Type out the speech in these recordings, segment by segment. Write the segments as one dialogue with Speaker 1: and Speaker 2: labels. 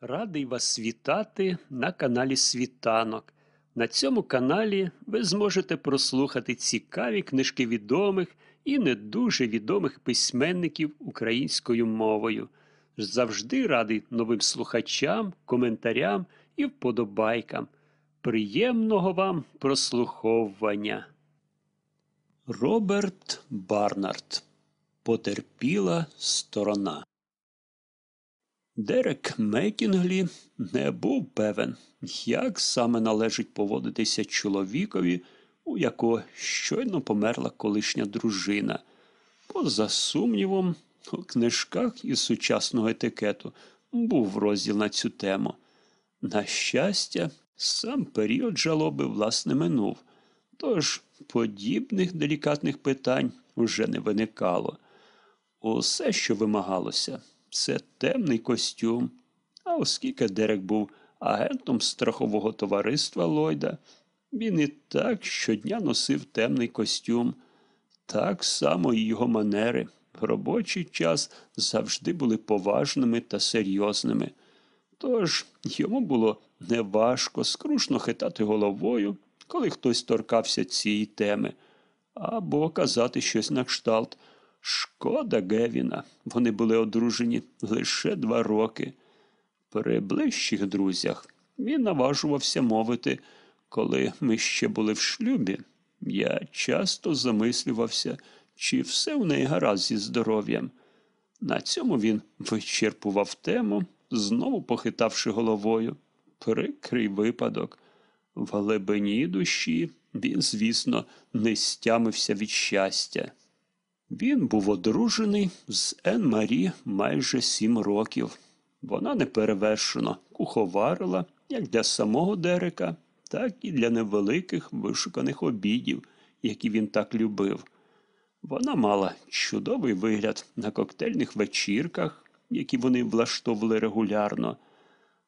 Speaker 1: Радий вас вітати на каналі Світанок. На цьому каналі ви зможете прослухати цікаві книжки відомих і не дуже відомих письменників українською мовою. Завжди радий новим слухачам, коментарям і вподобайкам. Приємного вам прослуховування. Роберт Барнард. Потерпіла сторона. Дерек Мекінглі не був певен, як саме належить поводитися чоловікові, у якого щойно померла колишня дружина. Поза сумнівом, у книжках із сучасного етикету був розділ на цю тему. На щастя, сам період жалоби власне минув, тож подібних делікатних питань уже не виникало. Усе, що вимагалося, це темний костюм. А оскільки Дерек був агентом страхового товариства Ллойда, він і так щодня носив темний костюм. Так само і його манери в робочий час завжди були поважними та серйозними. Тож йому було неважко скрушно хитати головою, коли хтось торкався цієї теми, або казати щось на кшталт. Шкода Гевіна. Вони були одружені лише два роки. При ближчих друзях він наважувався мовити, коли ми ще були в шлюбі. Я часто замислювався, чи все в неї гаразд зі здоров'ям. На цьому він вичерпував тему, знову похитавши головою. Прикрий випадок. В глибині душі він, звісно, не стямився від щастя. Він був одружений з Ен Марі майже сім років. Вона неперевершено куховарила як для самого Дерека, так і для невеликих вишуканих обідів, які він так любив. Вона мала чудовий вигляд на коктейльних вечірках, які вони влаштовували регулярно.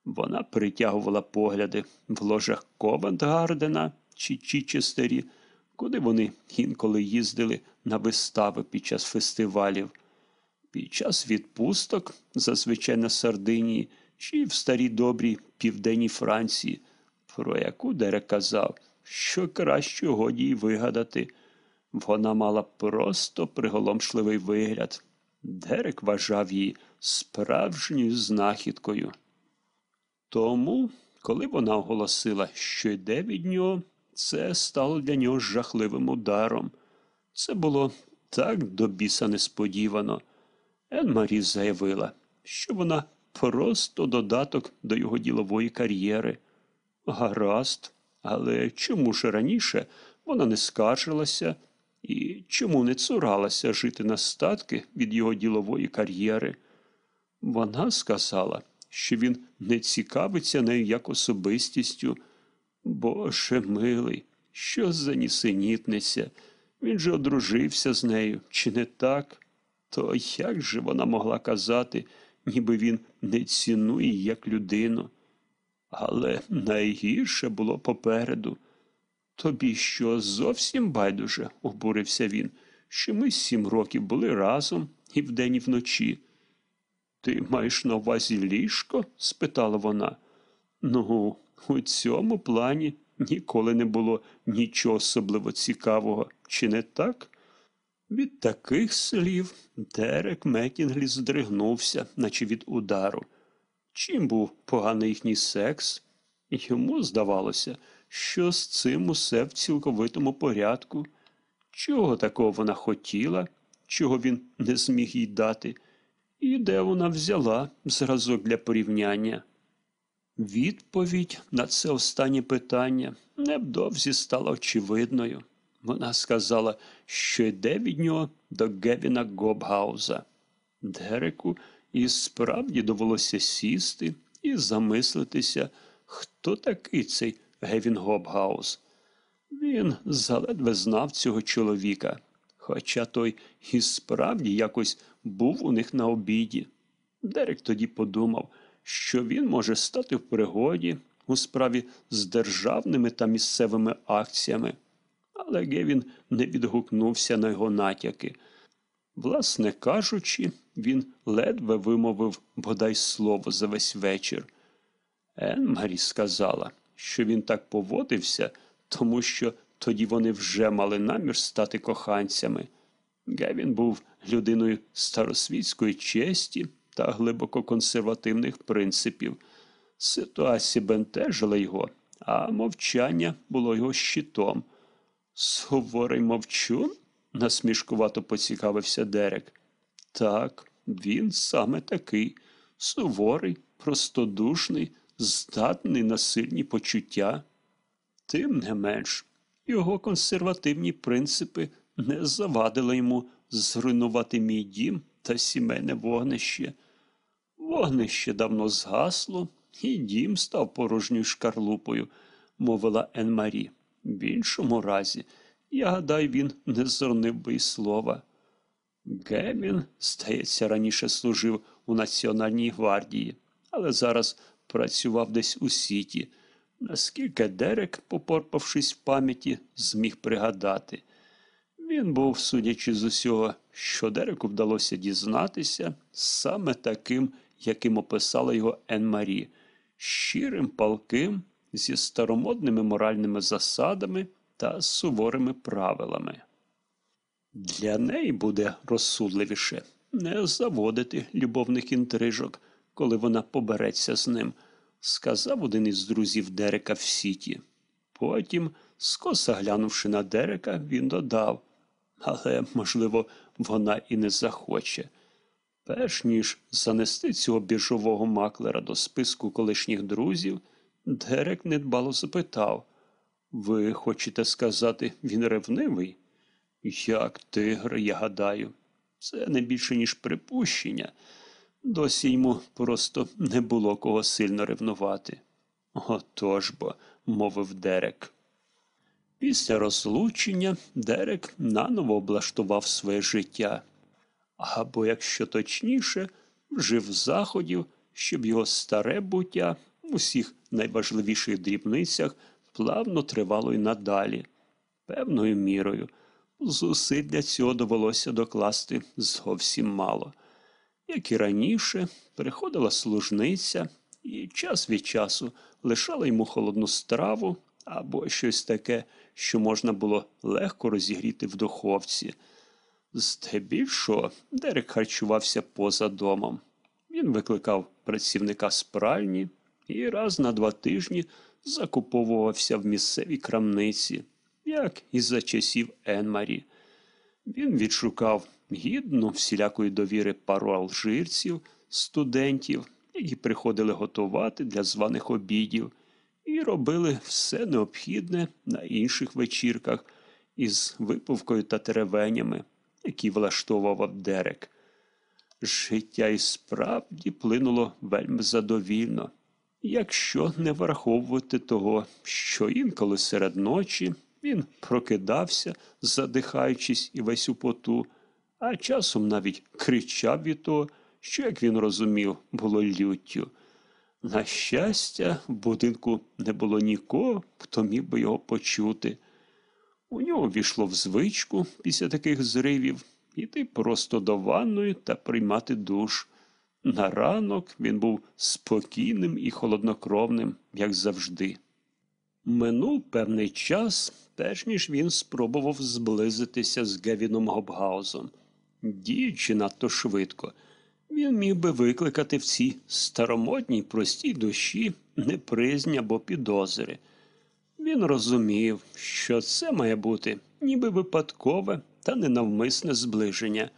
Speaker 1: Вона притягувала погляди в ложах Ковентгардена чи Чічестері, куди вони інколи їздили на вистави під час фестивалів. Під час відпусток, зазвичай на Сардинії, чи в старій добрій південній Франції, про яку Дерек казав, що краще годі й вигадати. Вона мала просто приголомшливий вигляд. Дерек вважав її справжньою знахідкою. Тому, коли вона оголосила, що йде від нього, це стало для нього жахливим ударом. Це було так до біса несподівано. Ен Марі заявила, що вона просто додаток до його ділової кар'єри. Гаразд, але чому ж раніше вона не скаржилася і чому не цуралася жити на статки від його ділової кар'єри? Вона сказала, що він не цікавиться нею як особистістю. Боже милий, що за нісенітниця? Він же одружився з нею, чи не так? То як же вона могла казати, ніби він не цінує як людину? Але найгірше було попереду. Тобі що зовсім байдуже, обурився він, що ми сім років були разом і вдень, і вночі. Ти маєш на увазі ліжко? спитала вона. Ну, у цьому плані ніколи не було нічого особливо цікавого, чи не так? Від таких слів Дерек Мекінглі здригнувся, наче від удару. Чим був поганий їхній секс? Йому здавалося, що з цим усе в цілковитому порядку. Чого такого вона хотіла, чого він не зміг їй дати, і де вона взяла зразок для порівняння. Відповідь на це останнє питання невдовзі стала очевидною. Вона сказала, що йде від нього до Гевіна Гобгауза. Дереку і справді довелося сісти і замислитися, хто такий цей Гевін Гобгаус. Він заледве знав цього чоловіка, хоча той і справді якось був у них на обіді. Дерек тоді подумав, що він може стати в пригоді у справі з державними та місцевими акціями, але Гевін не відгукнувся на його натяки. Власне кажучи, він ледве вимовив бодай слово за весь вечір. Ен Марі сказала, що він так поводився, тому що тоді вони вже мали намір стати коханцями. Гевін був людиною старосвітської честі та глибоко консервативних принципів. Ситуація бентежила його, а мовчання було його щитом. Суворий мовчун? насмішкувато поцікавився Дерек. Так, він саме такий суворий, простодушний, здатний на сильні почуття. Тим не менш, його консервативні принципи не завадили йому зруйнувати мій дім та сімейне вогнище. Вогнище давно згасло, і дім став порожньою шкарлупою, мовила Енмарі. В іншому разі, я гадаю, він не зронив би й слова. Гемін, здається, раніше служив у Національній гвардії, але зараз працював десь у сіті. Наскільки Дерек, попорпавшись в пам'яті, зміг пригадати. Він був, судячи з усього, що Дереку вдалося дізнатися, саме таким, яким описала його Ен Марі, щирим, палким, зі старомодними моральними засадами та суворими правилами. Для неї буде розсудливіше не заводити любовних інтрижок, коли вона побереться з ним, сказав один із друзів Дерека в сіті. Потім, скоса глянувши на Дерека, він додав але, можливо, вона і не захоче. Перш ніж занести цього біржового маклера до списку колишніх друзів, Дерек недбало запитав Ви хочете сказати, він ревнивий? Як тигр, я гадаю, це не більше, ніж припущення. Досі йому просто не було кого сильно ревнувати. Отож бо, мовив Дерек. Після розлучення Дерек наново облаштував своє життя, або, якщо точніше, вжив заходів, щоб його старе буття в усіх найважливіших дрібницях плавно тривало й надалі. Певною мірою, зусиль для цього довелося докласти зовсім мало. Як і раніше, приходила служниця і час від часу лишала йому холодну страву або щось таке, що можна було легко розігріти в духовці. Здебільшого Дерек харчувався поза домом. Він викликав працівника з пральні і раз на два тижні закуповувався в місцевій крамниці, як і за часів Енмарі. Він відшукав гідну всілякої довіри пару алжирців, студентів, які приходили готувати для званих обідів і робили все необхідне на інших вечірках із випивкою та теревенями, які влаштовував Дерек. Життя і справді плинуло вельми задовільно, якщо не враховувати того, що інколи серед ночі він прокидався, задихаючись і весь у поту, а часом навіть кричав від того, що, як він розумів, було люттю. На щастя, в будинку не було нікого, хто міг би його почути. У нього війшло в звичку після таких зривів іти просто до ванної та приймати душ. На ранок він був спокійним і холоднокровним, як завжди. Минув певний час, перш ніж він спробував зблизитися з Гевіном Гобгаузом. Діючи надто швидко, він міг би викликати в цій старомодній простій душі непризнь або підозри. Він розумів, що це має бути ніби випадкове та ненавмисне зближення.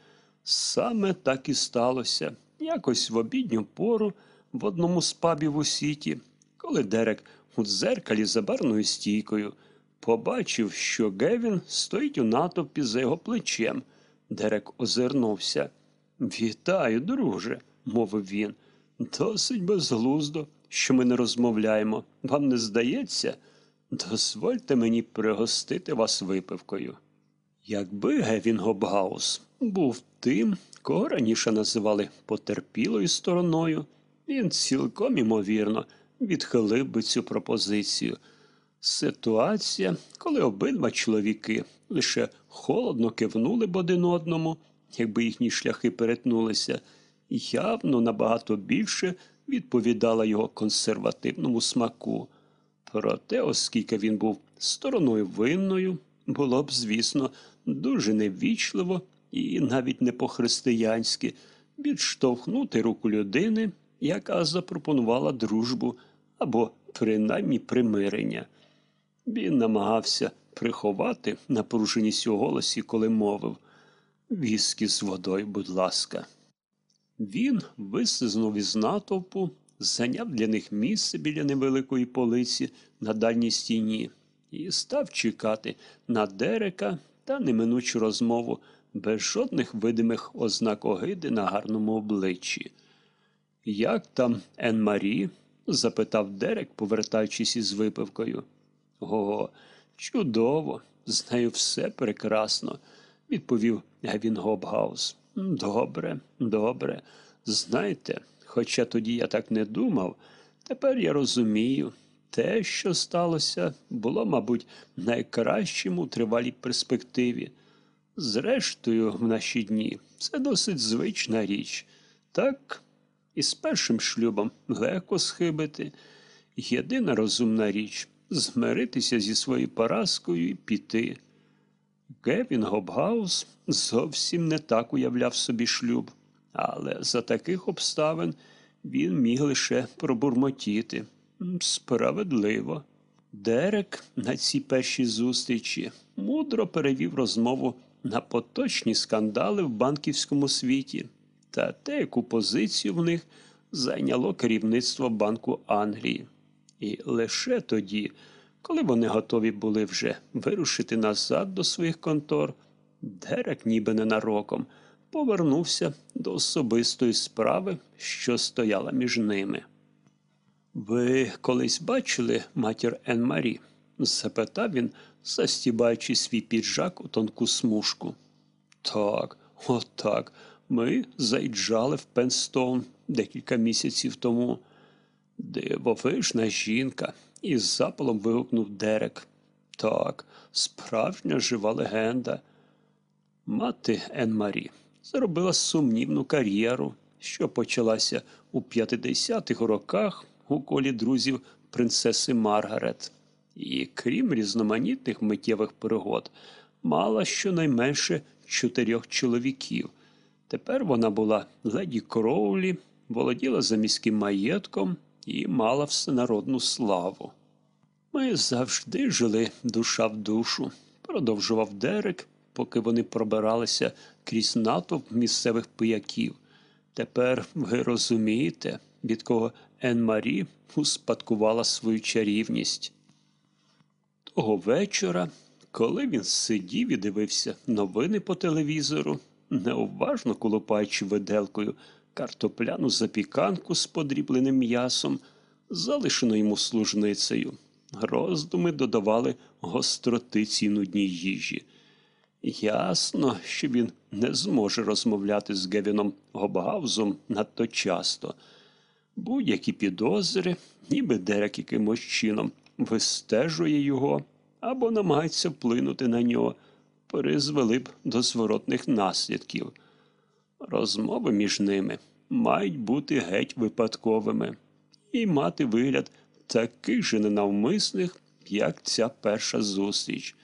Speaker 1: Саме так і сталося якось в обідню пору в одному з пабів у сіті, коли Дерек у дзеркалі за барною стійкою побачив, що Гевін стоїть у натовпі за його плечем. Дерек озирнувся. Вітаю, друже, мовив він. Досить безглуздо, що ми не розмовляємо. Вам не здається? Дозвольте мені пригостити вас випивкою. Якби Гевін Гобгаус був тим, кого раніше називали потерпілою стороною, він цілком імовірно відхилив би цю пропозицію. Ситуація, коли обидва чоловіки лише холодно кивнули б один одному, якби їхні шляхи перетнулися, явно набагато більше відповідала його консервативному смаку. Проте, оскільки він був стороною винною, було б, звісно, дуже невічливо і навіть не по-християнськи відштовхнути руку людини, яка запропонувала дружбу або принаймні примирення. Він намагався приховати напруженість у голосі, коли мовив Віскі з водою, будь ласка. Він вислизнув із натовпу, зайняв для них місце біля невеликої полиці на дальній стіні і став чекати на Дерека та неминучу розмову без жодних видимих ознак огиди на гарному обличчі. Як там Ен Марі? запитав Дерек, повертаючись із випивкою. О, чудово, з нею все прекрасно, відповів Гевін Гобгаус. Добре, добре. Знаєте, хоча тоді я так не думав, тепер я розумію, те, що сталося, було, мабуть, найкращим у тривалій перспективі. Зрештою, в наші дні це досить звична річ. Так, і з першим шлюбом легко схибити. Єдина розумна річ змиритися зі своєю поразкою і піти. Гевін Гобгаус зовсім не так уявляв собі шлюб, але за таких обставин він міг лише пробурмотіти. Справедливо. Дерек на цій першій зустрічі мудро перевів розмову на поточні скандали в банківському світі та те, яку позицію в них зайняло керівництво Банку Англії. І лише тоді, коли вони готові були вже вирушити назад до своїх контор, Дерек, ніби ненароком, повернувся до особистої справи, що стояла між ними. Ви колись бачили матір Ен Марі? запитав він, застібаючи свій піджак у тонку смужку. Так, отак. Ми заїжджали в Пенстоун декілька місяців тому. Дивовижна жінка, із запалом вигукнув Дерек. Так, справжня жива легенда. Мати Ен Марі зробила сумнівну кар'єру, що почалася у 50-х роках у колі друзів принцеси Маргарет. І крім різноманітних миттєвих пригод, мала щонайменше чотирьох чоловіків. Тепер вона була леді Кроулі, володіла заміським маєтком і мала всенародну славу. Ми завжди жили душа в душу, продовжував Дерек, поки вони пробиралися крізь натовп місцевих пияків. Тепер ви розумієте, від кого Ен Марі успадкувала свою чарівність. Того вечора, коли він сидів і дивився новини по телевізору, неуважно колупаючи виделкою картопляну запіканку з подрібленим м'ясом, залишену йому служницею, роздуми додавали гостроти цій нудній їжі. Ясно, що він не зможе розмовляти з Гевіном Гобгаузом надто часто. Будь-які підозри, ніби Дерек якимось чином вистежує його або намагається вплинути на нього, призвели б до зворотних наслідків. Розмови між ними мають бути геть випадковими і мати вигляд таких же ненавмисних, як ця перша зустріч.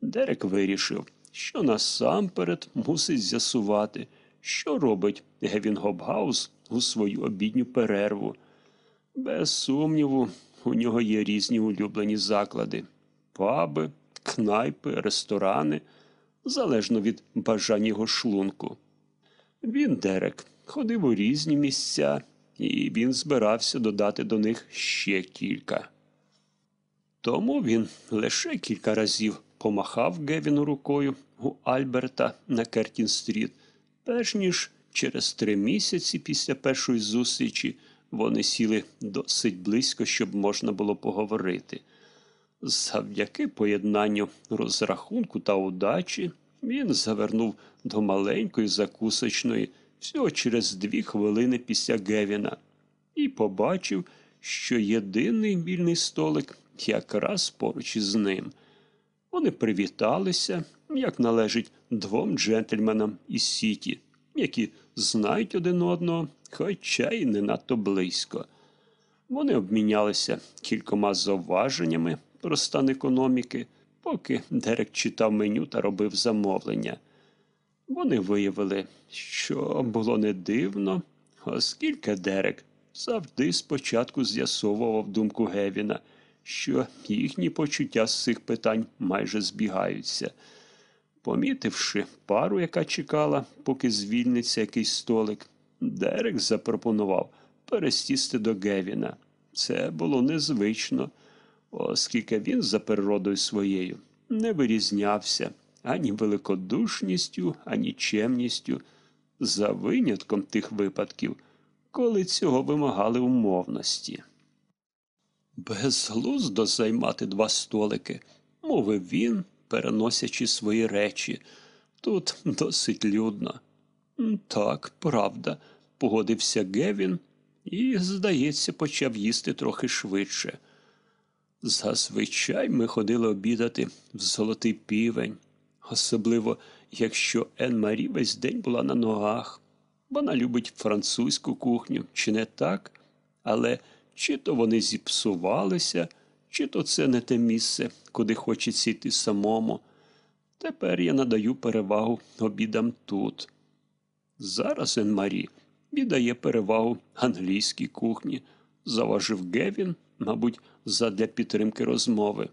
Speaker 1: Дерек вирішив, що насамперед мусить з'ясувати, що робить Гевін Гобгаус у свою обідню перерву. Без сумніву, у нього є різні улюблені заклади паби, кнайпи, ресторани, залежно від бажань його шлунку. Він, Дерек, ходив у різні місця, і він збирався додати до них ще кілька. Тому він лише кілька разів помахав Гевіну рукою у Альберта на Кертін-стріт, перш ніж через три місяці після першої зустрічі вони сіли досить близько, щоб можна було поговорити. Завдяки поєднанню розрахунку та удачі він завернув до маленької закусочної всього через дві хвилини після Гевіна і побачив, що єдиний вільний столик якраз поруч із ним. Вони привіталися, як належить двом джентльменам із Сіті, які знають один одного хоча й не надто близько. Вони обмінялися кількома зауваженнями про стан економіки, поки Дерек читав меню та робив замовлення. Вони виявили, що було не дивно, оскільки Дерек завжди спочатку з'ясовував думку Гевіна, що їхні почуття з цих питань майже збігаються. Помітивши пару, яка чекала, поки звільниться якийсь столик, Дерек запропонував пересісти до Гевіна. Це було незвично, оскільки він за природою своєю не вирізнявся ані великодушністю, ані чемністю, за винятком тих випадків, коли цього вимагали умовності. Безглуздо займати два столики, мовив він, переносячи свої речі. Тут досить людно. Так, правда, погодився Гевін і, здається, почав їсти трохи швидше. Зазвичай ми ходили обідати в золотий півень, особливо якщо Ен Марі весь день була на ногах. Вона любить французьку кухню, чи не так? Але чи то вони зіпсувалися, чи то це не те місце, куди хочеться йти самому. Тепер я надаю перевагу обідам тут. Зараз Ен Марі віддає перевагу англійській кухні, заважив Гевін, мабуть, задля підтримки розмови.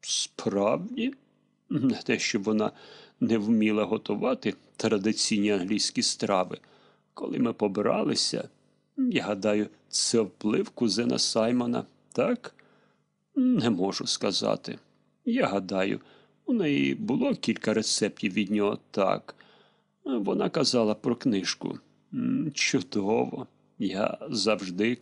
Speaker 1: Справді, не те, щоб вона не вміла готувати традиційні англійські страви. Коли ми побиралися, я гадаю, це вплив кузена Саймона, так? Не можу сказати. Я гадаю, у неї було кілька рецептів від нього так. Вона казала про книжку. Чудово. Я завжди казав.